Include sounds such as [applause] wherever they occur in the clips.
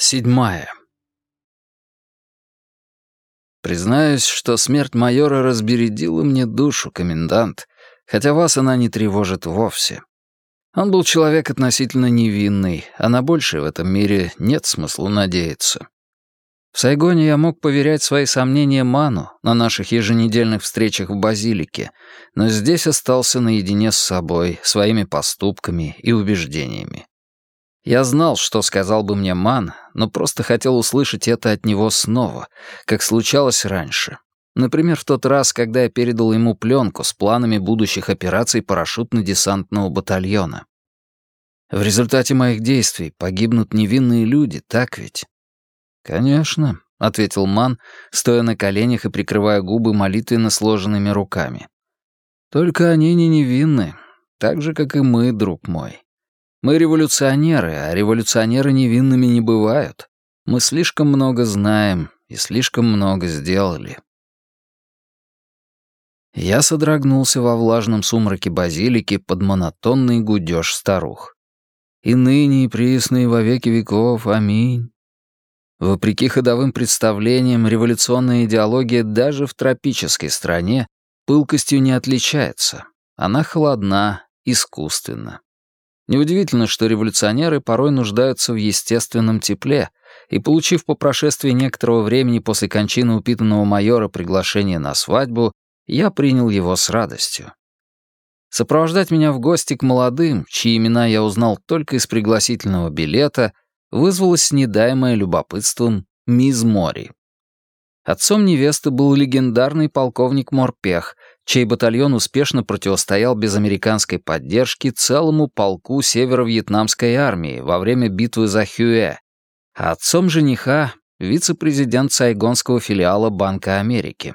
Седьмая Признаюсь, что смерть майора разбередила мне душу, комендант, хотя вас она не тревожит вовсе. Он был человек относительно невинный, а на большее в этом мире нет смысла надеяться. В Сайгоне я мог поверять свои сомнения Ману на наших еженедельных встречах в базилике, но здесь остался наедине с собой, своими поступками и убеждениями. Я знал, что сказал бы мне Ман, но просто хотел услышать это от него снова, как случалось раньше. Например, в тот раз, когда я передал ему пленку с планами будущих операций парашютно-десантного батальона. В результате моих действий погибнут невинные люди, так ведь? «Конечно», — ответил Ман, стоя на коленях и прикрывая губы молитвенно сложенными руками. «Только они не невинны, так же, как и мы, друг мой. Мы революционеры, а революционеры невинными не бывают. Мы слишком много знаем и слишком много сделали. Я содрогнулся во влажном сумраке базилики под монотонный гудёж старух. «И ныне, и присно, и во веки веков. Аминь». Вопреки ходовым представлениям, революционная идеология даже в тропической стране пылкостью не отличается. Она холодна, искусственна. Неудивительно, что революционеры порой нуждаются в естественном тепле, и, получив по прошествии некоторого времени после кончины упитанного майора приглашение на свадьбу, я принял его с радостью. Сопровождать меня в гости к молодым, чьи имена я узнал только из пригласительного билета, вызвалось снедаемое любопытством мисс Мори. Отцом невесты был легендарный полковник Морпех, чей батальон успешно противостоял без американской поддержки целому полку северо-вьетнамской армии во время битвы за Хюэ, а отцом жениха — вице-президент сайгонского филиала Банка Америки.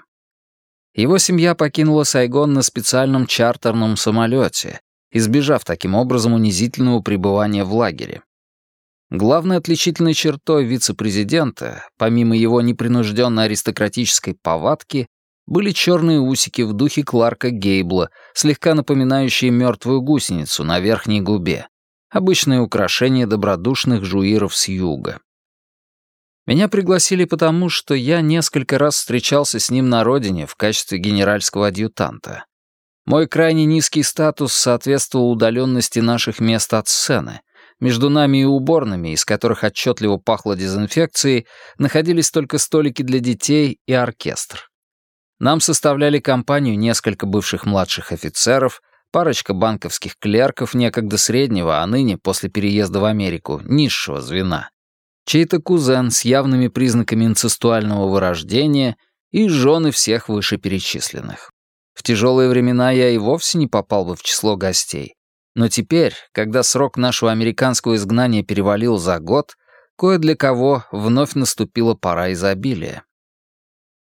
Его семья покинула Сайгон на специальном чартерном самолете, избежав таким образом унизительного пребывания в лагере. Главной отличительной чертой вице-президента, помимо его непринужденной аристократической повадки, были черные усики в духе Кларка Гейбла, слегка напоминающие мертвую гусеницу на верхней губе. Обычное украшение добродушных жуиров с юга. Меня пригласили потому, что я несколько раз встречался с ним на родине в качестве генеральского адъютанта. Мой крайне низкий статус соответствовал удаленности наших мест от сцены. Между нами и уборными, из которых отчетливо пахло дезинфекцией, находились только столики для детей и оркестр. Нам составляли компанию несколько бывших младших офицеров, парочка банковских клерков некогда среднего, а ныне, после переезда в Америку, низшего звена, чей-то кузен с явными признаками инцестуального вырождения и жены всех вышеперечисленных. В тяжелые времена я и вовсе не попал бы в число гостей. Но теперь, когда срок нашего американского изгнания перевалил за год, кое для кого вновь наступила пора изобилия.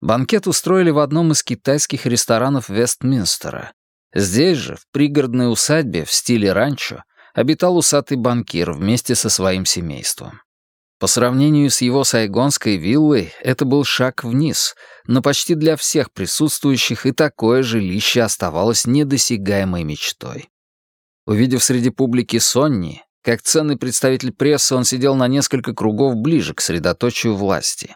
Банкет устроили в одном из китайских ресторанов Вестминстера. Здесь же, в пригородной усадьбе в стиле ранчо, обитал усатый банкир вместе со своим семейством. По сравнению с его сайгонской виллой, это был шаг вниз, но почти для всех присутствующих и такое жилище оставалось недосягаемой мечтой. Увидев среди публики Сонни, как ценный представитель прессы, он сидел на несколько кругов ближе к средоточию власти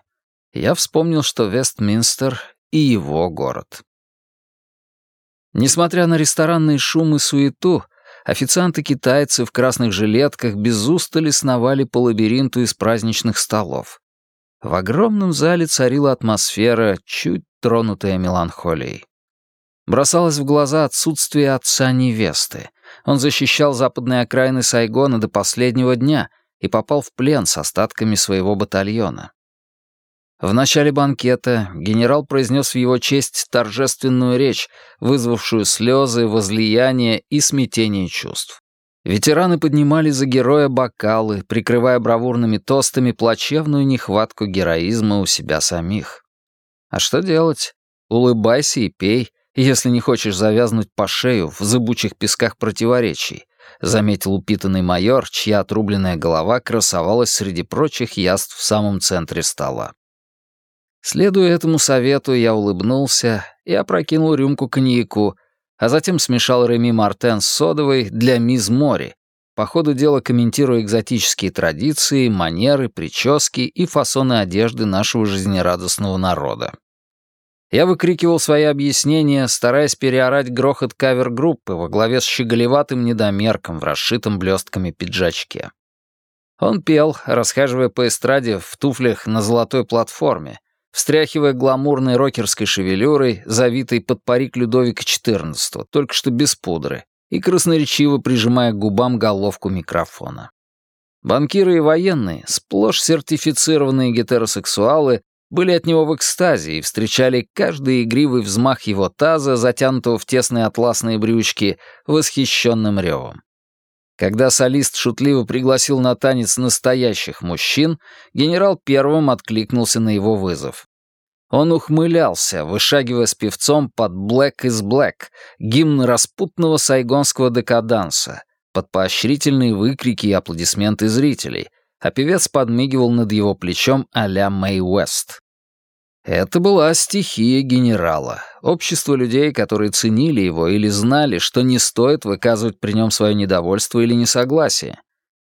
я вспомнил, что Вестминстер и его город. Несмотря на ресторанный шум и суету, официанты-китайцы в красных жилетках без устали сновали по лабиринту из праздничных столов. В огромном зале царила атмосфера, чуть тронутая меланхолией. Бросалось в глаза отсутствие отца невесты. Он защищал западные окраины Сайгона до последнего дня и попал в плен с остатками своего батальона. В начале банкета генерал произнес в его честь торжественную речь, вызвавшую слезы, возлияние и смятение чувств. Ветераны поднимали за героя бокалы, прикрывая бравурными тостами плачевную нехватку героизма у себя самих. А что делать? Улыбайся и пей, если не хочешь завязнуть по шею в зыбучих песках противоречий, заметил упитанный майор, чья отрубленная голова красовалась среди прочих яств в самом центре стола. Следуя этому совету, я улыбнулся и опрокинул рюмку коньяку, а затем смешал Реми Мартен с содовой для мисс Мори, по ходу дела комментируя экзотические традиции, манеры, прически и фасоны одежды нашего жизнерадостного народа. Я выкрикивал свои объяснения, стараясь переорать грохот кавер-группы во главе с щеголеватым недомерком в расшитом блестками пиджачке. Он пел, расхаживая по эстраде в туфлях на золотой платформе, встряхивая гламурной рокерской шевелюрой, завитой под парик Людовика XIV, только что без пудры, и красноречиво прижимая к губам головку микрофона. Банкиры и военные, сплошь сертифицированные гетеросексуалы, были от него в экстазе и встречали каждый игривый взмах его таза, затянутого в тесные атласные брючки, восхищенным ревом. Когда солист шутливо пригласил на танец настоящих мужчин, генерал первым откликнулся на его вызов. Он ухмылялся, вышагивая с певцом под «Black is Black», гимн распутного сайгонского декаданса, под поощрительные выкрики и аплодисменты зрителей, а певец подмигивал над его плечом а-ля Мэй Уэст. Это была стихия генерала, общество людей, которые ценили его или знали, что не стоит выказывать при нем свое недовольство или несогласие.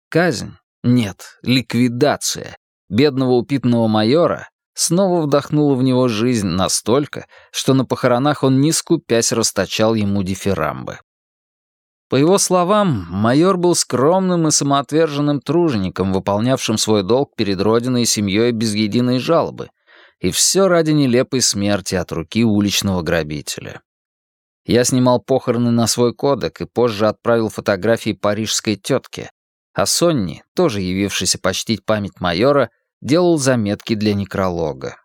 Казнь? Нет, ликвидация. Бедного упитанного майора снова вдохнула в него жизнь настолько, что на похоронах он не скупясь расточал ему дифирамбы. По его словам, майор был скромным и самоотверженным тружеником, выполнявшим свой долг перед родиной и семьей без единой жалобы, и все ради нелепой смерти от руки уличного грабителя. Я снимал похороны на свой кодек и позже отправил фотографии парижской тетке, а Сонни, тоже явившийся почтить память майора, делал заметки для некролога.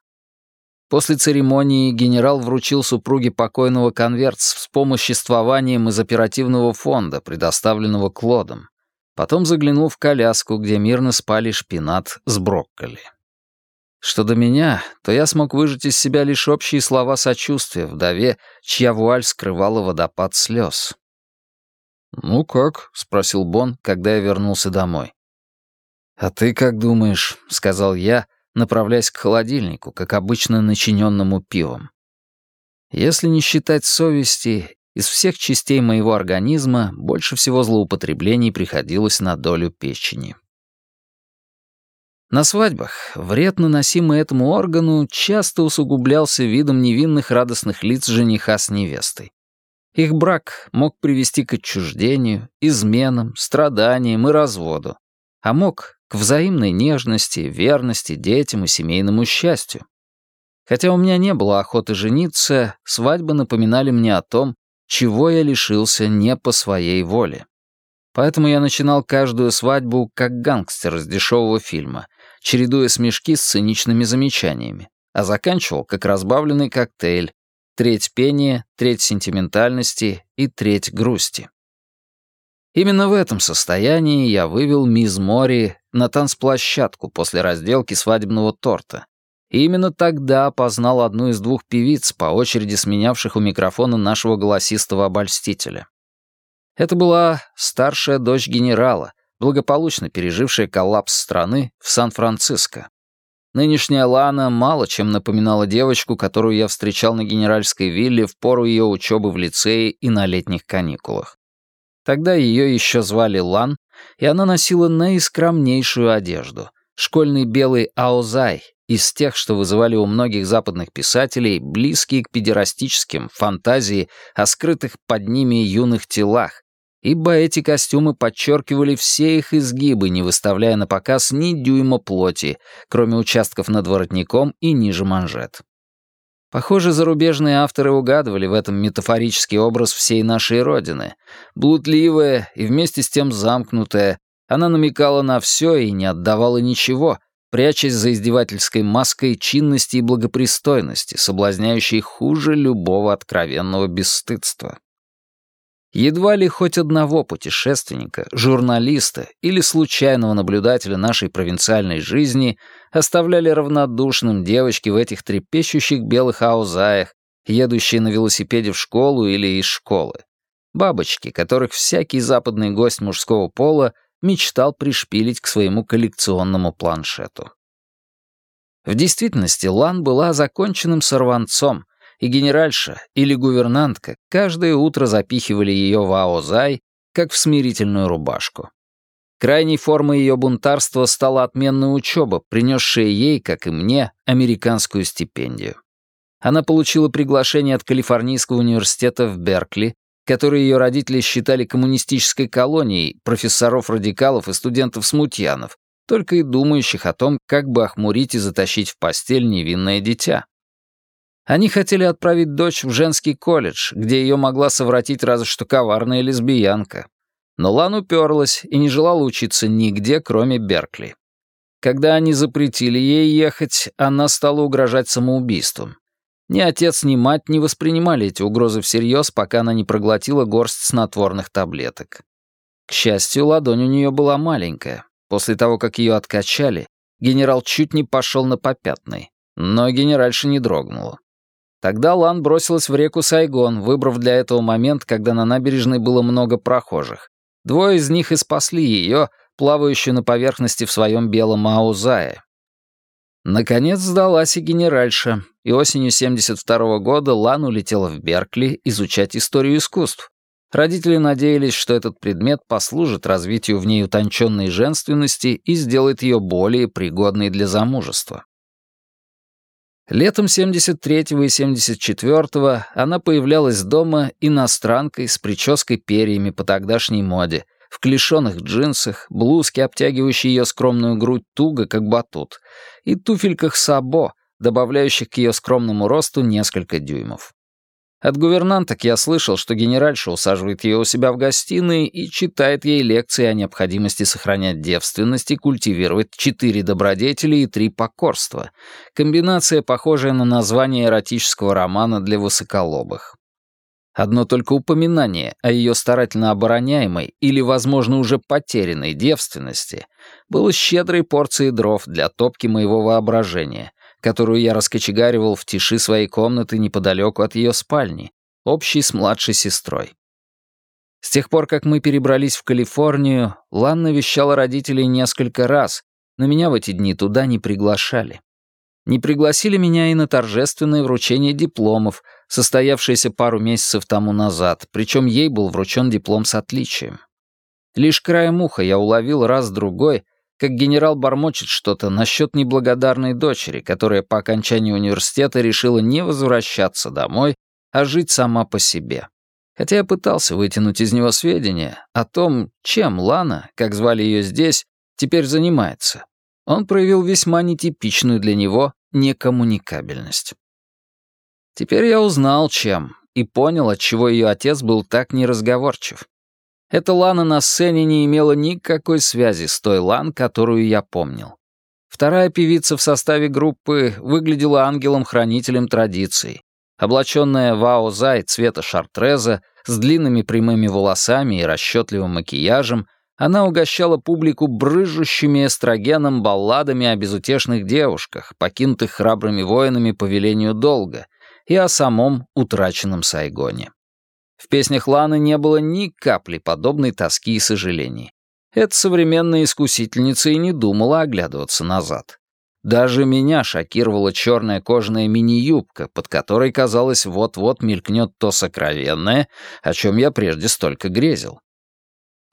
После церемонии генерал вручил супруге покойного конверт с вспомоществованием из оперативного фонда, предоставленного Клодом. Потом заглянул в коляску, где мирно спали шпинат с брокколи. Что до меня, то я смог выжать из себя лишь общие слова сочувствия вдове, чья вуаль скрывала водопад слез. «Ну как?» — спросил Бон, когда я вернулся домой. «А ты как думаешь?» — сказал я, направляясь к холодильнику, как обычно начиненному пивом. Если не считать совести, из всех частей моего организма больше всего злоупотреблений приходилось на долю печени. На свадьбах вред, наносимый этому органу, часто усугублялся видом невинных радостных лиц жениха с невестой. Их брак мог привести к отчуждению, изменам, страданиям и разводу, а мог к взаимной нежности, верности детям и семейному счастью. Хотя у меня не было охоты жениться, свадьбы напоминали мне о том, чего я лишился не по своей воле. Поэтому я начинал каждую свадьбу как гангстер из дешевого фильма, чередуя смешки с циничными замечаниями, а заканчивал как разбавленный коктейль, треть пения, треть сентиментальности и треть грусти. Именно в этом состоянии я вывел мисс Мори на танцплощадку после разделки свадебного торта. И именно тогда познал одну из двух певиц, по очереди сменявших у микрофона нашего голосистого обольстителя. Это была старшая дочь генерала, благополучно пережившая коллапс страны в Сан-Франциско. Нынешняя Лана мало чем напоминала девочку, которую я встречал на генеральской вилле в пору ее учебы в лицее и на летних каникулах. Тогда ее еще звали Лан, и она носила наискромнейшую одежду — школьный белый аузай, из тех, что вызывали у многих западных писателей близкие к педерастическим фантазии о скрытых под ними юных телах, ибо эти костюмы подчеркивали все их изгибы, не выставляя на показ ни дюйма плоти, кроме участков над воротником и ниже манжет. Похоже, зарубежные авторы угадывали в этом метафорический образ всей нашей Родины. Блудливая и вместе с тем замкнутая, она намекала на все и не отдавала ничего, прячась за издевательской маской чинности и благопристойности, соблазняющей хуже любого откровенного бесстыдства. Едва ли хоть одного путешественника, журналиста или случайного наблюдателя нашей провинциальной жизни оставляли равнодушным девочки в этих трепещущих белых аузаях, едущие на велосипеде в школу или из школы. Бабочки, которых всякий западный гость мужского пола мечтал пришпилить к своему коллекционному планшету. В действительности Лан была законченным сорванцом, и генеральша или гувернантка каждое утро запихивали ее в аозай, как в смирительную рубашку. Крайней формой ее бунтарства стала отменная учеба, принесшая ей, как и мне, американскую стипендию. Она получила приглашение от Калифорнийского университета в Беркли, который ее родители считали коммунистической колонией профессоров-радикалов и студентов-смутьянов, только и думающих о том, как бы охмурить и затащить в постель невинное дитя. Они хотели отправить дочь в женский колледж, где ее могла совратить разве что коварная лесбиянка. Но Лан уперлась и не желала учиться нигде, кроме Беркли. Когда они запретили ей ехать, она стала угрожать самоубийством. Ни отец, ни мать не воспринимали эти угрозы всерьез, пока она не проглотила горсть снотворных таблеток. К счастью, ладонь у нее была маленькая. После того, как ее откачали, генерал чуть не пошел на попятный, но генеральша не дрогнула. Тогда Лан бросилась в реку Сайгон, выбрав для этого момент, когда на набережной было много прохожих. Двое из них и спасли ее, плавающую на поверхности в своем белом аузае. Наконец сдалась и генеральша, и осенью 72 -го года Лан улетела в Беркли изучать историю искусств. Родители надеялись, что этот предмет послужит развитию в ней утонченной женственности и сделает ее более пригодной для замужества. Летом 73-го и 74-го она появлялась дома иностранкой с прической перьями по тогдашней моде, в клешеных джинсах, блузке, обтягивающей ее скромную грудь туго, как батут, и туфельках сабо, добавляющих к ее скромному росту несколько дюймов. От гувернанток я слышал, что генеральша усаживает ее у себя в гостиной и читает ей лекции о необходимости сохранять девственность и культивировать четыре добродетели и три покорства. Комбинация, похожая на название эротического романа для высоколобых. Одно только упоминание о ее старательно обороняемой или, возможно, уже потерянной девственности было щедрой порцией дров для топки моего воображения — которую я раскочегаривал в тиши своей комнаты неподалеку от ее спальни, общей с младшей сестрой. С тех пор, как мы перебрались в Калифорнию, Лан навещала родителей несколько раз, но меня в эти дни туда не приглашали. Не пригласили меня и на торжественное вручение дипломов, состоявшееся пару месяцев тому назад, причем ей был вручен диплом с отличием. Лишь краем уха я уловил раз-другой, как генерал бормочет что-то насчет неблагодарной дочери, которая по окончании университета решила не возвращаться домой, а жить сама по себе. Хотя я пытался вытянуть из него сведения о том, чем Лана, как звали ее здесь, теперь занимается. Он проявил весьма нетипичную для него некоммуникабельность. Теперь я узнал, чем, и понял, отчего ее отец был так неразговорчив. Эта Лана на сцене не имела никакой связи с той Лан, которую я помнил. Вторая певица в составе группы выглядела ангелом-хранителем традиций. Облаченная в ао-зай цвета шартреза, с длинными прямыми волосами и расчетливым макияжем, она угощала публику брыжущими эстрогеном балладами о безутешных девушках, покинутых храбрыми воинами по велению долга, и о самом утраченном Сайгоне. В песнях Ланы не было ни капли подобной тоски и сожалений. Эта современная искусительница и не думала оглядываться назад. Даже меня шокировала черная кожаная мини-юбка, под которой, казалось, вот-вот мелькнет то сокровенное, о чем я прежде столько грезил.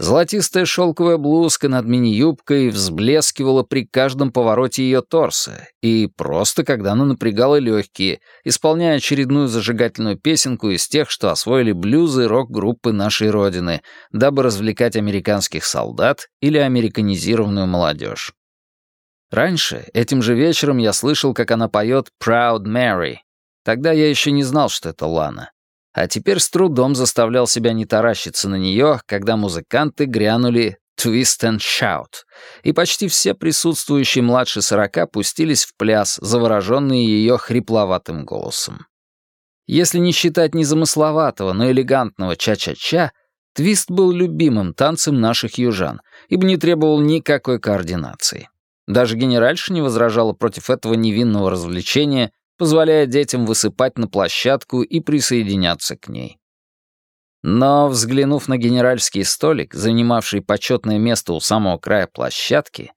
Золотистая шелковая блузка над мини-юбкой взблескивала при каждом повороте ее торса, и просто когда она напрягала легкие, исполняя очередную зажигательную песенку из тех, что освоили блюзы рок-группы нашей Родины, дабы развлекать американских солдат или американизированную молодежь. Раньше, этим же вечером, я слышал, как она поет «Proud Mary». Тогда я еще не знал, что это Лана а теперь с трудом заставлял себя не таращиться на нее, когда музыканты грянули «Twist and Shout», и почти все присутствующие младше сорока пустились в пляс, завороженные ее хрипловатым голосом. Если не считать незамысловатого, но элегантного ча-ча-ча, твист был любимым танцем наших южан, ибо не требовал никакой координации. Даже генеральша не возражала против этого невинного развлечения, позволяя детям высыпать на площадку и присоединяться к ней. Но, взглянув на генеральский столик, занимавший почетное место у самого края площадки,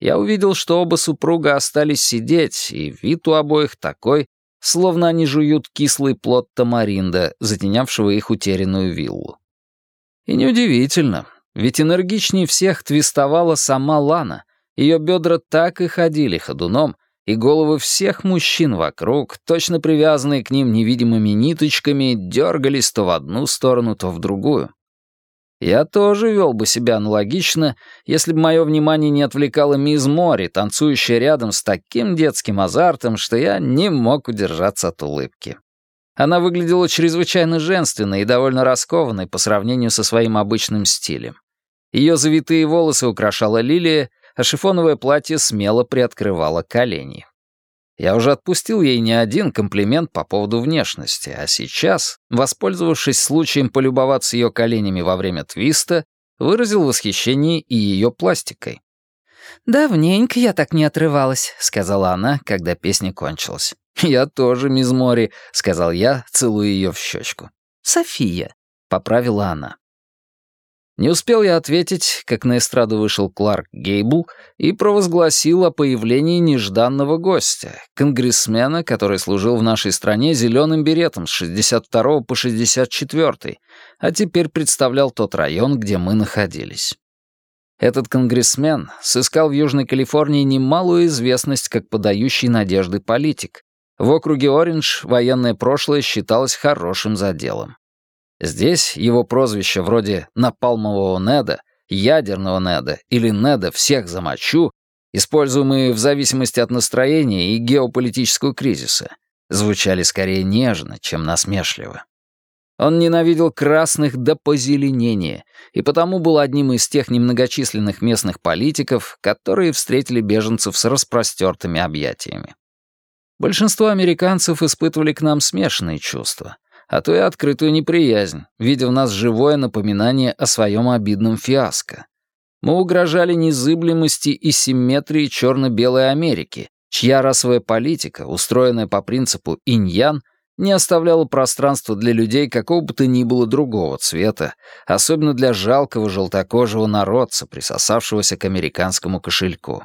я увидел, что оба супруга остались сидеть, и вид у обоих такой, словно они жуют кислый плод тамаринда, затенявшего их утерянную виллу. И неудивительно, Ведь энергичнее всех твистовала сама Лана. Ее бедра так и ходили ходуном, и головы всех мужчин вокруг, точно привязанные к ним невидимыми ниточками, дергались то в одну сторону, то в другую. Я тоже вел бы себя аналогично, если бы мое внимание не отвлекало мисс Мори, танцующая рядом с таким детским азартом, что я не мог удержаться от улыбки. Она выглядела чрезвычайно женственной и довольно раскованной по сравнению со своим обычным стилем. Ее завитые волосы украшала лилия, а шифоновое платье смело приоткрывало колени. Я уже отпустил ей не один комплимент по поводу внешности, а сейчас, воспользовавшись случаем полюбоваться ее коленями во время твиста, выразил восхищение и ее пластикой. «Давненько я так не отрывалась», — сказала она, когда песня кончилась. «Я тоже, мисс Мори», — сказал я, целуя ее в щечку. «София», — поправила она. Не успел я ответить, как на эстраду вышел Кларк Гейбл и провозгласил о появлении нежданного гостя, конгрессмена, который служил в нашей стране зеленым беретом с 62 по 64, а теперь представлял тот район, где мы находились. Этот конгрессмен сыскал в Южной Калифорнии немалую известность как подающий надежды политик. В округе Ориндж военное прошлое считалось хорошим заделом. Здесь его прозвища вроде «напалмового Неда», «ядерного Неда» или «Неда всех замочу», используемые в зависимости от настроения и геополитического кризиса, звучали скорее нежно, чем насмешливо. Он ненавидел красных до позеленения и потому был одним из тех немногочисленных местных политиков, которые встретили беженцев с распростертыми объятиями. Большинство американцев испытывали к нам смешанные чувства — а то и открытую неприязнь, видя в нас живое напоминание о своем обидном фиаско. Мы угрожали незыблемости и симметрии черно-белой Америки, чья расовая политика, устроенная по принципу инь-ян, не оставляла пространства для людей какого бы то ни было другого цвета, особенно для жалкого желтокожего народца, присосавшегося к американскому кошельку.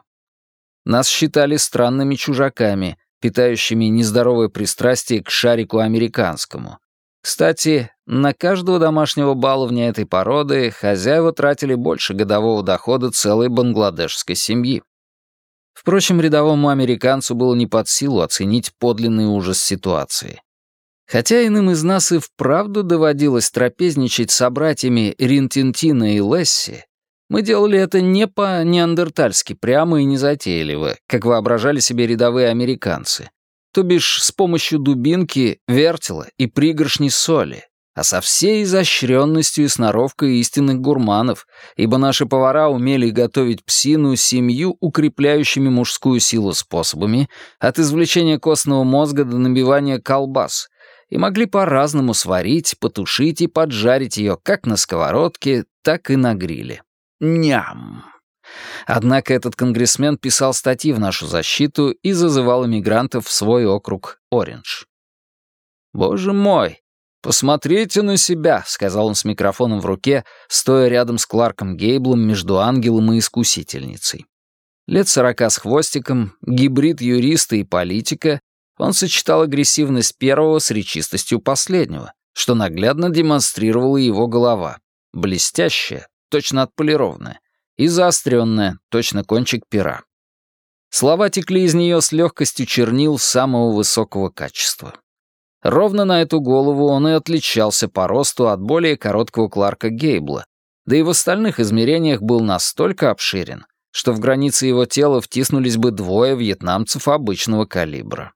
Нас считали странными чужаками, питающими нездоровое пристрастие к шарику американскому, кстати, на каждого домашнего баловня этой породы хозяева тратили больше годового дохода целой бангладешской семьи. Впрочем, рядовому американцу было не под силу оценить подлинный ужас ситуации. Хотя иным из нас и вправду доводилось трапезничать с собратьями Ринтинтина и Лесси, мы делали это не по-неандертальски прямо и незатейливо, как воображали себе рядовые американцы, то бишь с помощью дубинки, вертела и пригоршни соли, а со всей изощренностью и сноровкой истинных гурманов, ибо наши повара умели готовить псину семью укрепляющими мужскую силу способами, от извлечения костного мозга до набивания колбас, и могли по-разному сварить, потушить и поджарить ее как на сковородке, так и на гриле. Ням! Однако этот конгрессмен писал статьи в нашу защиту и зазывал иммигрантов в свой округ Ориндж. «Боже мой! Посмотрите на себя!» — сказал он с микрофоном в руке, стоя рядом с Кларком Гейблом между ангелом и искусительницей. Лет сорока с хвостиком, гибрид юриста и политика, он сочетал агрессивность первого с речистостью последнего, что наглядно демонстрировала его голова. Блестящая, точно отполированная, и заостренная, точно кончик пера. Слова текли из нее с легкостью чернил самого высокого качества. Ровно на эту голову он и отличался по росту от более короткого Кларка Гейбла, да и в остальных измерениях был настолько обширен, что в границы его тела втиснулись бы двое вьетнамцев обычного калибра.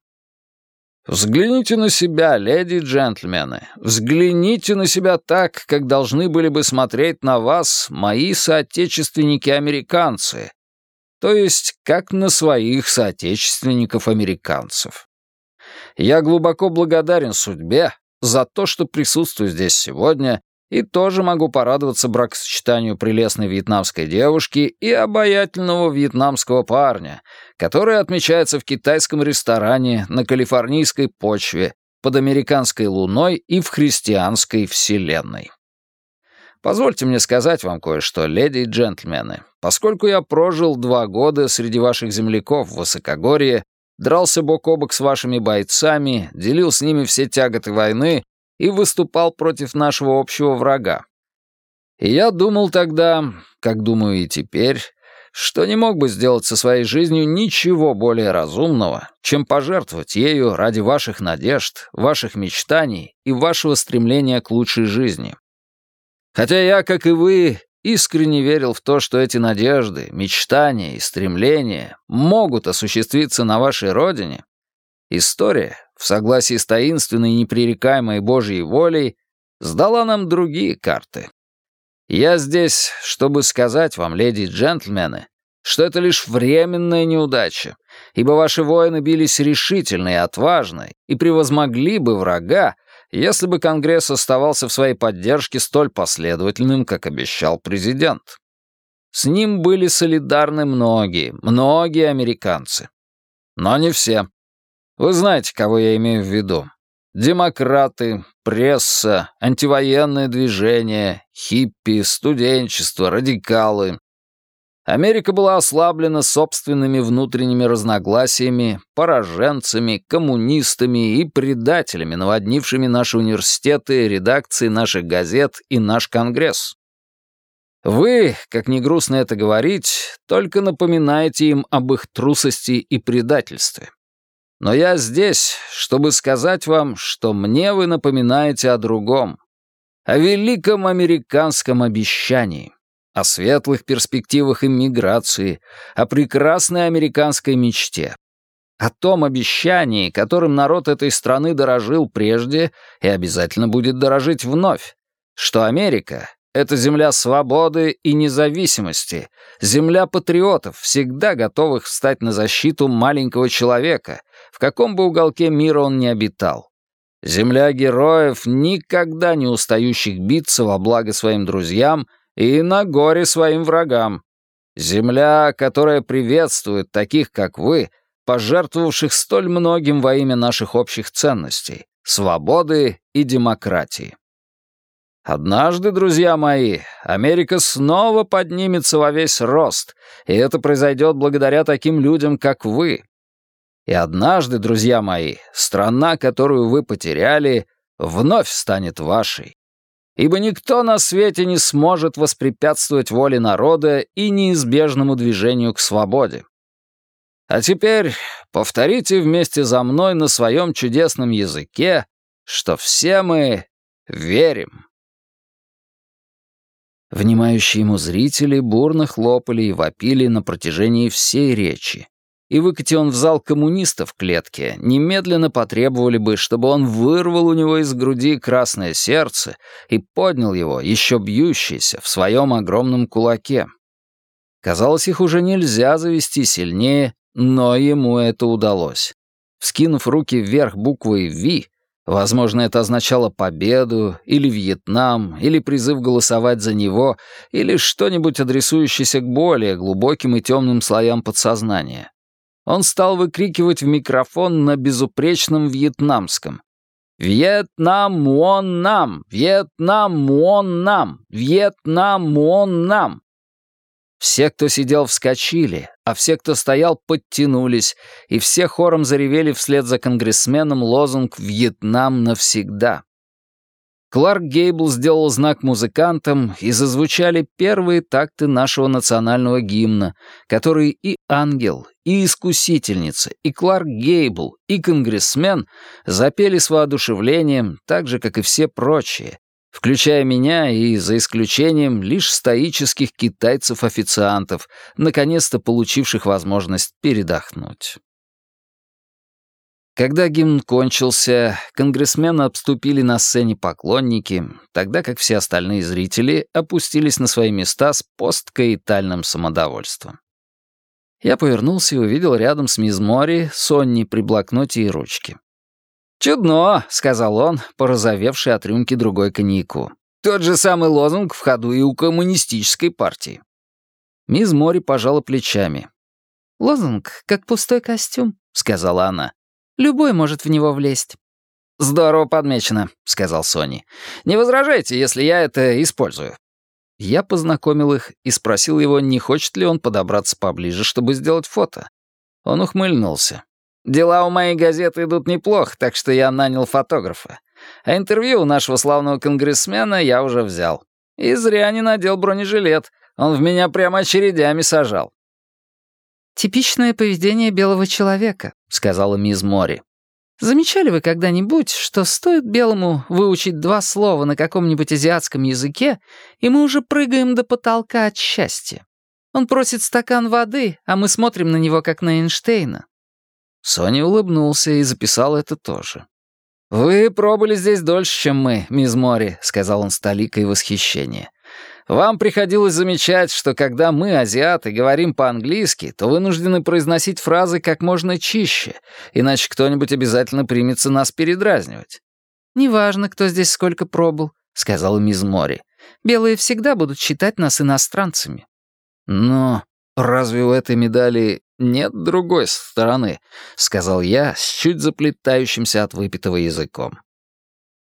Взгляните на себя, леди и джентльмены. Взгляните на себя так, как должны были бы смотреть на вас мои соотечественники-американцы. То есть, как на своих соотечественников-американцев. Я глубоко благодарен судьбе за то, что присутствую здесь сегодня и тоже могу порадоваться бракосочетанию прелестной вьетнамской девушки и обаятельного вьетнамского парня, который отмечается в китайском ресторане на калифорнийской почве, под американской луной и в христианской вселенной. Позвольте мне сказать вам кое-что, леди и джентльмены. Поскольку я прожил два года среди ваших земляков в Высокогорье, дрался бок о бок с вашими бойцами, делил с ними все тяготы войны и выступал против нашего общего врага. И я думал тогда, как думаю и теперь, что не мог бы сделать со своей жизнью ничего более разумного, чем пожертвовать ею ради ваших надежд, ваших мечтаний и вашего стремления к лучшей жизни. Хотя я, как и вы, искренне верил в то, что эти надежды, мечтания и стремления могут осуществиться на вашей родине, история, в согласии с таинственной и непререкаемой Божьей волей, сдала нам другие карты. Я здесь, чтобы сказать вам, леди и джентльмены, что это лишь временная неудача, ибо ваши воины бились решительно и отважно и превозмогли бы врага, если бы Конгресс оставался в своей поддержке столь последовательным, как обещал президент. С ним были солидарны многие, многие американцы. Но не все. Вы знаете, кого я имею в виду. Демократы, пресса, антивоенное движение, хиппи, студенчество, радикалы. Америка была ослаблена собственными внутренними разногласиями, пораженцами, коммунистами и предателями, наводнившими наши университеты, редакции наших газет и наш Конгресс. Вы, как ни грустно это говорить, только напоминаете им об их трусости и предательстве. Но я здесь, чтобы сказать вам, что мне вы напоминаете о другом, о великом американском обещании о светлых перспективах иммиграции, о прекрасной американской мечте, о том обещании, которым народ этой страны дорожил прежде и обязательно будет дорожить вновь, что Америка — это земля свободы и независимости, земля патриотов, всегда готовых встать на защиту маленького человека, в каком бы уголке мира он ни обитал. Земля героев, никогда не устающих биться во благо своим друзьям и на горе своим врагам. Земля, которая приветствует таких, как вы, пожертвовавших столь многим во имя наших общих ценностей, свободы и демократии. Однажды, друзья мои, Америка снова поднимется во весь рост, и это произойдет благодаря таким людям, как вы. И однажды, друзья мои, страна, которую вы потеряли, вновь станет вашей ибо никто на свете не сможет воспрепятствовать воле народа и неизбежному движению к свободе. А теперь повторите вместе за мной на своем чудесном языке, что все мы верим. Внимающие ему зрители бурно хлопали и вопили на протяжении всей речи, и выкати он в зал коммунистов в клетке, немедленно потребовали бы, чтобы он вырвал у него из груди красное сердце и поднял его, еще бьющееся, в своем огромном кулаке. Казалось, их уже нельзя завести сильнее, но ему это удалось. Вскинув руки вверх буквой «Ви», возможно, это означало победу, или Вьетнам, или призыв голосовать за него, или что-нибудь адресующееся к более глубоким и темным слоям подсознания. Он стал выкрикивать в микрофон на безупречном вьетнамском. «Вьетнам, муон нам! Вьетнам, муон нам! Вьетнам, муон нам!» Все, кто сидел, вскочили, а все, кто стоял, подтянулись, и все хором заревели вслед за конгрессменом лозунг «Вьетнам навсегда». Кларк Гейбл сделал знак музыкантам, и зазвучали первые такты нашего национального гимна, который и ангел, и искусительница, и Кларк Гейбл, и конгрессмен запели с воодушевлением, так же, как и все прочие, включая меня и, за исключением, лишь стоических китайцев-официантов, наконец-то получивших возможность передохнуть. Когда гимн кончился, конгрессмены обступили на сцене поклонники, тогда как все остальные зрители опустились на свои места с посткаитальным самодовольством. Я повернулся и увидел рядом с мисс Мори Сонни при блокноте и ручке. «Чудно», — сказал он, порозовевший от рюмки другой коньяку. «Тот же самый лозунг в ходу и у коммунистической партии». Мисс Мори пожала плечами. «Лозунг, как пустой костюм», — сказала она. Любой может в него влезть». «Здорово подмечено», — сказал Сони. «Не возражайте, если я это использую». Я познакомил их и спросил его, не хочет ли он подобраться поближе, чтобы сделать фото. Он ухмыльнулся. «Дела у моей газеты идут неплохо, так что я нанял фотографа. А интервью у нашего славного конгрессмена я уже взял. И зря не надел бронежилет. Он в меня прямо очередями сажал. «Типичное поведение белого человека», — сказала мисс Мори. «Замечали вы когда-нибудь, что стоит белому выучить два слова на каком-нибудь азиатском языке, и мы уже прыгаем до потолка от счастья? Он просит стакан воды, а мы смотрим на него, как на Эйнштейна». Соня улыбнулся и записал это тоже. «Вы пробыли здесь дольше, чем мы, мисс Мори», — сказал он с толикой восхищения. Вам приходилось замечать, что когда мы, азиаты, говорим по-английски, то вынуждены произносить фразы как можно чище, иначе кто-нибудь обязательно примется нас передразнивать. «Неважно, кто здесь сколько пробыл», — сказала мисс Мори. «Белые всегда будут считать нас иностранцами». «Но разве у этой медали нет другой стороны?» — сказал я с чуть заплетающимся от выпитого языком.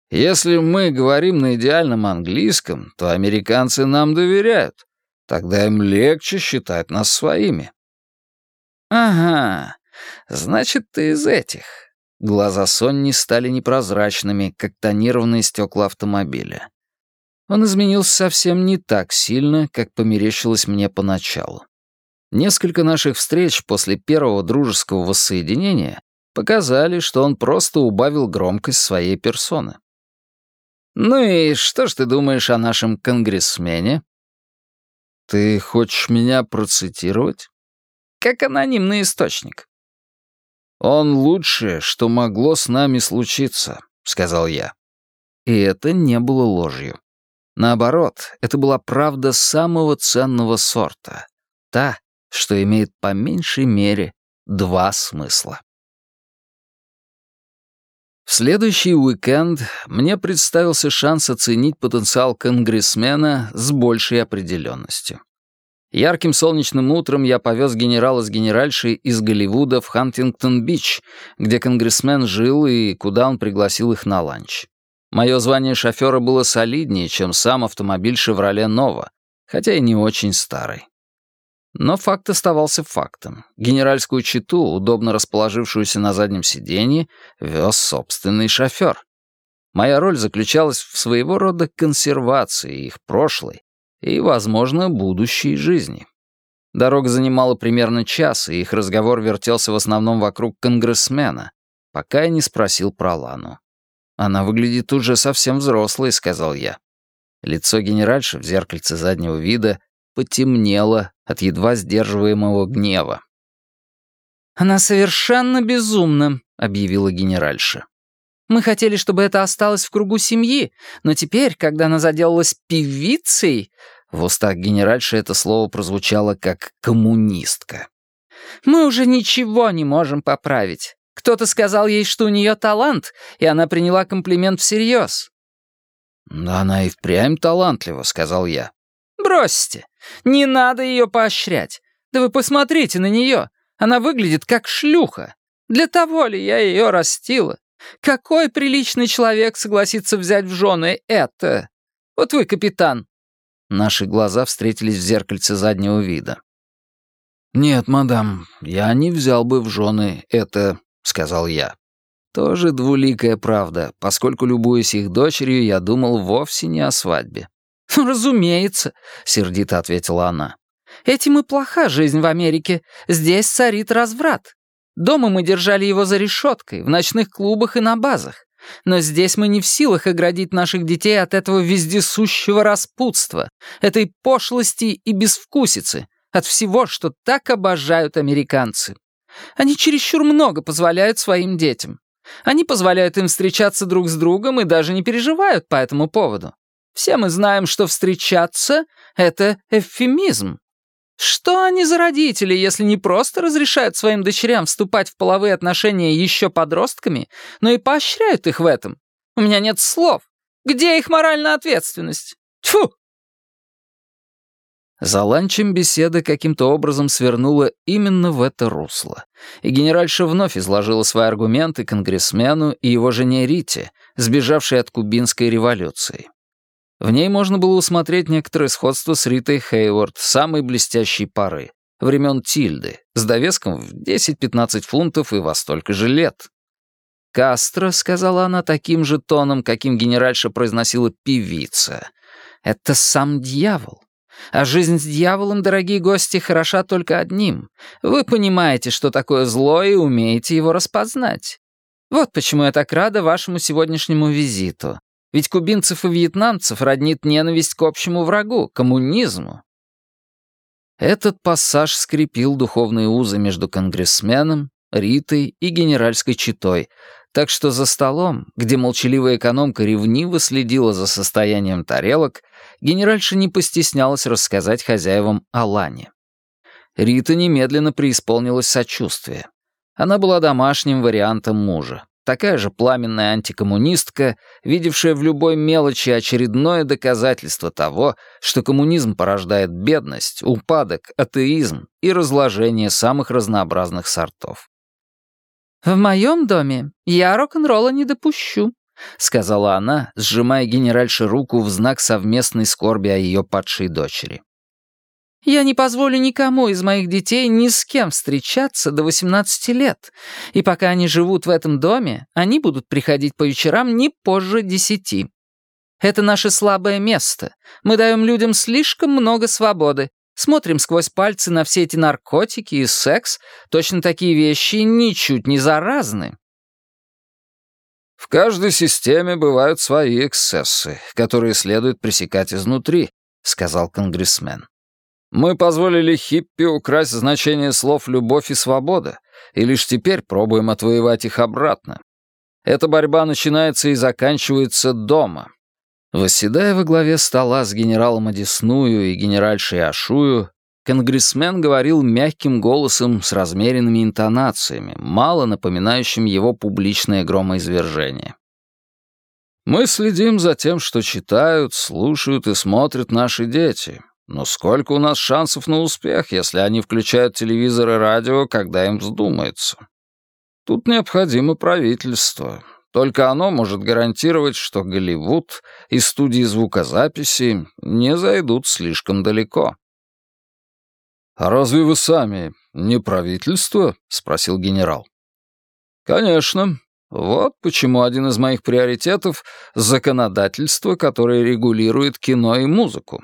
Если мы говорим на идеальном английском, то американцы нам доверяют. Тогда им легче считать нас своими. Ага, значит, ты из этих. Глаза Сонни стали непрозрачными, как тонированные стекла автомобиля. Он изменился совсем не так сильно, как померещилось мне поначалу. Несколько наших встреч после первого дружеского воссоединения показали, что он просто убавил громкость своей персоны. «Ну и что ж ты думаешь о нашем конгрессмене?» «Ты хочешь меня процитировать?» «Как анонимный источник». «Он лучшее, что могло с нами случиться», — сказал я. И это не было ложью. Наоборот, это была правда самого ценного сорта. Та, что имеет по меньшей мере два смысла. В следующий уикенд мне представился шанс оценить потенциал конгрессмена с большей определенностью. Ярким солнечным утром я повез генерала с генеральшей из Голливуда в Хантингтон-Бич, где конгрессмен жил и куда он пригласил их на ланч. Мое звание шофера было солиднее, чем сам автомобиль «Шевроле Нова», хотя и не очень старый. Но факт оставался фактом. Генеральскую читу, удобно расположившуюся на заднем сиденье, вез собственный шофер. Моя роль заключалась в своего рода консервации их прошлой и, возможно, будущей жизни. Дорога занимала примерно час, и их разговор вертелся в основном вокруг конгрессмена, пока я не спросил про Лану. «Она выглядит уже совсем взрослой», — сказал я. Лицо генеральши в зеркальце заднего вида потемнело от едва сдерживаемого гнева. «Она совершенно безумна», — объявила генеральша. «Мы хотели, чтобы это осталось в кругу семьи, но теперь, когда она заделалась певицей...» В устах генеральши это слово прозвучало как «коммунистка». «Мы уже ничего не можем поправить. Кто-то сказал ей, что у нее талант, и она приняла комплимент всерьез». «Да она и впрямь талантлива», — сказал я. «Бросьте. Не надо ее поощрять. Да вы посмотрите на нее. Она выглядит как шлюха. Для того ли я ее растила? Какой приличный человек согласится взять в жены это? Вот вы, капитан». Наши глаза встретились в зеркальце заднего вида. «Нет, мадам, я не взял бы в жены это», — сказал я. Тоже двуликая правда, поскольку, любуясь их дочерью, я думал вовсе не о свадьбе. [laughs] «Разумеется», — сердито ответила она. «Этим и плоха жизнь в Америке. Здесь царит разврат. Дома мы держали его за решеткой, в ночных клубах и на базах. Но здесь мы не в силах оградить наших детей от этого вездесущего распутства, этой пошлости и безвкусицы, от всего, что так обожают американцы. Они чересчур много позволяют своим детям. Они позволяют им встречаться друг с другом и даже не переживают по этому поводу. Все мы знаем, что встречаться — это эвфемизм. Что они за родители, если не просто разрешают своим дочерям вступать в половые отношения еще подростками, но и поощряют их в этом? У меня нет слов. Где их моральная ответственность? Тьфу! За ланчем беседа каким-то образом свернула именно в это русло, и генеральша вновь изложила свои аргументы конгрессмену и его жене Рите, сбежавшей от кубинской революции. В ней можно было усмотреть некоторое сходство с Ритой Хейворд, самой блестящей пары, времен Тильды, с довеском в 10-15 фунтов и во столько же лет. «Кастро», — сказала она таким же тоном, каким генеральша произносила «певица», — это сам дьявол. А жизнь с дьяволом, дорогие гости, хороша только одним. Вы понимаете, что такое зло, и умеете его распознать. Вот почему я так рада вашему сегодняшнему визиту. Ведь кубинцев и вьетнамцев роднит ненависть к общему врагу — коммунизму. Этот пассаж скрепил духовные узы между конгрессменом, Ритой и генеральской читой, так что за столом, где молчаливая экономка ревниво следила за состоянием тарелок, генеральша не постеснялась рассказать хозяевам о Лане. Рита немедленно преисполнилась сочувствия. Она была домашним вариантом мужа, такая же пламенная антикоммунистка, видевшая в любой мелочи очередное доказательство того, что коммунизм порождает бедность, упадок, атеизм и разложение самых разнообразных сортов. «В моем доме я рок-н-ролла не допущу», — сказала она, сжимая генеральше руку в знак совместной скорби о ее падшей дочери. «Я не позволю никому из моих детей ни с кем встречаться до 18 лет, и пока они живут в этом доме, они будут приходить по вечерам не позже десяти. Это наше слабое место. Мы даем людям слишком много свободы, смотрим сквозь пальцы на все эти наркотики и секс, точно такие вещи ничуть не заразны. В каждой системе бывают свои эксцессы, которые следует пресекать изнутри, сказал конгрессмен. Мы позволили хиппи украсть значение слов «любовь» и «свобода», и лишь теперь пробуем отвоевать их обратно. Эта борьба начинается и заканчивается дома, Восседая во главе стола с генералом Одесную и генеральшей Ашую, конгрессмен говорил мягким голосом с размеренными интонациями, мало напоминающим его публичное громоизвержение. «Мы следим за тем, что читают, слушают и смотрят наши дети. Но сколько у нас шансов на успех, если они включают телевизор и радио, когда им вздумается? Тут необходимо правительство, только оно может гарантировать, что Голливуд и студии звукозаписи не зайдут слишком далеко. «А разве вы сами не правительство?» — спросил генерал. «Конечно. Вот почему один из моих приоритетов — законодательство, которое регулирует кино и музыку.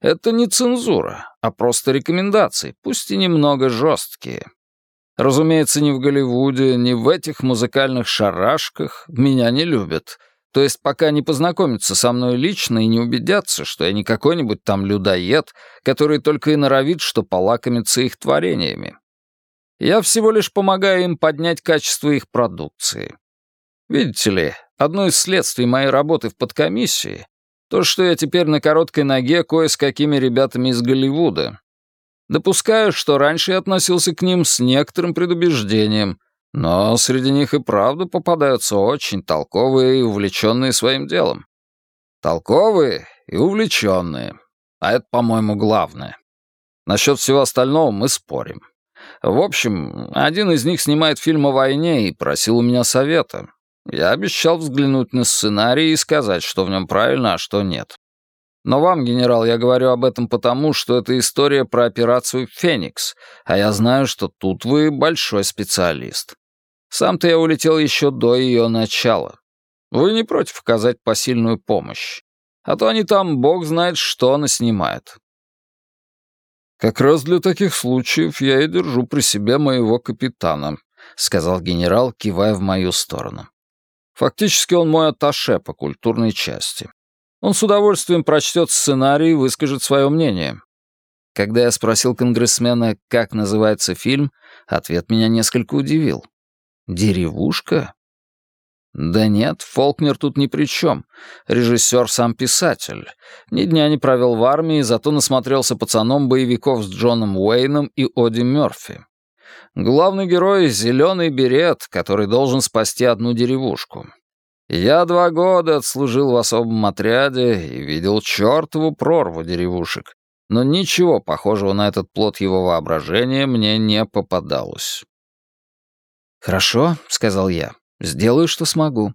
Это не цензура, а просто рекомендации, пусть и немного жесткие. Разумеется, ни в Голливуде, ни в этих музыкальных шарашках меня не любят. То есть пока не познакомятся со мной лично и не убедятся, что я не какой-нибудь там людоед, который только и норовит, что полакомится их творениями. Я всего лишь помогаю им поднять качество их продукции. Видите ли, одно из следствий моей работы в подкомиссии — то, что я теперь на короткой ноге кое с какими ребятами из Голливуда, Допускаю, что раньше я относился к ним с некоторым предубеждением, но среди них и правда попадаются очень толковые и увлеченные своим делом. Толковые и увлеченные. А это, по-моему, главное. Насчет всего остального мы спорим. В общем, один из них снимает фильм о войне и просил у меня совета. Я обещал взглянуть на сценарий и сказать, что в нем правильно, а что нет. Но вам, генерал, я говорю об этом потому, что это история про операцию «Феникс», а я знаю, что тут вы большой специалист. Сам-то я улетел еще до ее начала. Вы не против оказать посильную помощь? А то они там, бог знает, что наснимают. «Как раз для таких случаев я и держу при себе моего капитана», — сказал генерал, кивая в мою сторону. «Фактически он мой атташе по культурной части. Он с удовольствием прочтет сценарий и выскажет свое мнение. Когда я спросил конгрессмена, как называется фильм, ответ меня несколько удивил. «Деревушка?» Да нет, Фолкнер тут ни при чем. Режиссер сам писатель. Ни дня не провел в армии, зато насмотрелся пацаном боевиков с Джоном Уэйном и Оди Мёрфи. Главный герой — зеленый берет, который должен спасти одну деревушку. Я два года отслужил в особом отряде и видел чертову прорву деревушек, но ничего похожего на этот плод его воображения мне не попадалось. «Хорошо», — сказал я, — «сделаю, что смогу».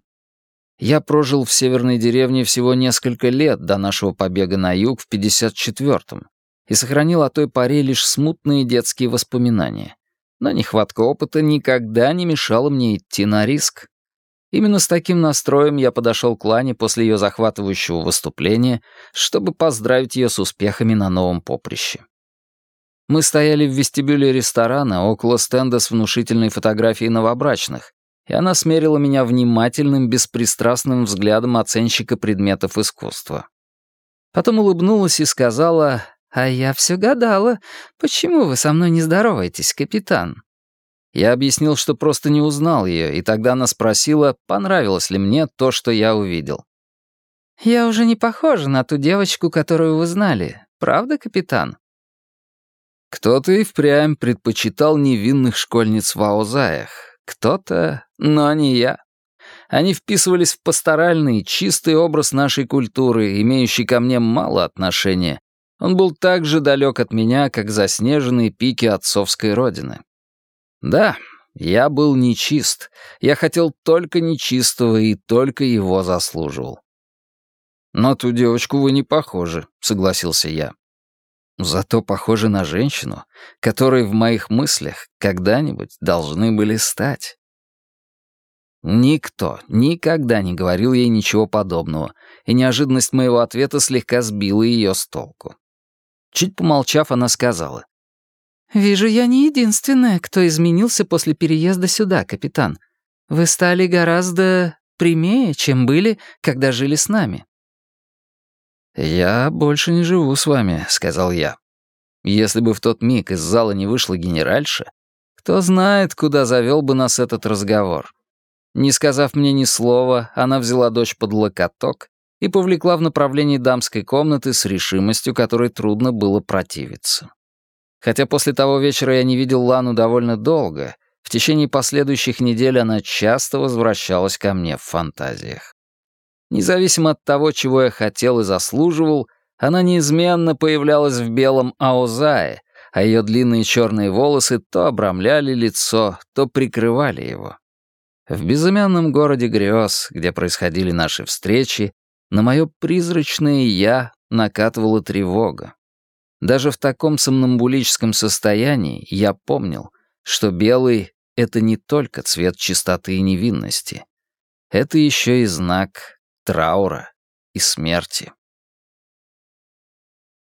Я прожил в северной деревне всего несколько лет до нашего побега на юг в 54-м и сохранил о той поре лишь смутные детские воспоминания. Но нехватка опыта никогда не мешала мне идти на риск. Именно с таким настроем я подошел к Лане после ее захватывающего выступления, чтобы поздравить ее с успехами на новом поприще. Мы стояли в вестибюле ресторана около стенда с внушительной фотографией новобрачных, и она смерила меня внимательным, беспристрастным взглядом оценщика предметов искусства. Потом улыбнулась и сказала, «А я все гадала, почему вы со мной не здороваетесь, капитан?» Я объяснил, что просто не узнал ее, и тогда она спросила, понравилось ли мне то, что я увидел. «Я уже не похожа на ту девочку, которую вы знали, правда, капитан?» Кто-то и впрямь предпочитал невинных школьниц в Аузаях. Кто-то, но не я. Они вписывались в пасторальный, чистый образ нашей культуры, имеющий ко мне мало отношения. Он был так же далек от меня, как заснеженные пики отцовской родины. Да, я был нечист. Я хотел только нечистого и только его заслуживал. «На ту девочку вы не похожи», — согласился я. Зато похожи на женщину, которой в моих мыслях когда-нибудь должны были стать. Никто никогда не говорил ей ничего подобного, и неожиданность моего ответа слегка сбила ее с толку. Чуть помолчав, она сказала. «Вижу, я не единственная, кто изменился после переезда сюда, капитан. Вы стали гораздо прямее, чем были, когда жили с нами». «Я больше не живу с вами», — сказал я. Если бы в тот миг из зала не вышла генеральша, кто знает, куда завел бы нас этот разговор. Не сказав мне ни слова, она взяла дочь под локоток и повлекла в направлении дамской комнаты с решимостью, которой трудно было противиться. Хотя после того вечера я не видел Лану довольно долго, в течение последующих недель она часто возвращалась ко мне в фантазиях. Независимо от того, чего я хотел и заслуживал, она неизменно появлялась в белом аузае, а ее длинные черные волосы то обрамляли лицо, то прикрывали его. В безымянном городе грез, где происходили наши встречи, на мое призрачное «я» накатывала тревога. Даже в таком сомнамбулическом состоянии я помнил, что белый — это не только цвет чистоты и невинности. Это еще и знак траура и смерти.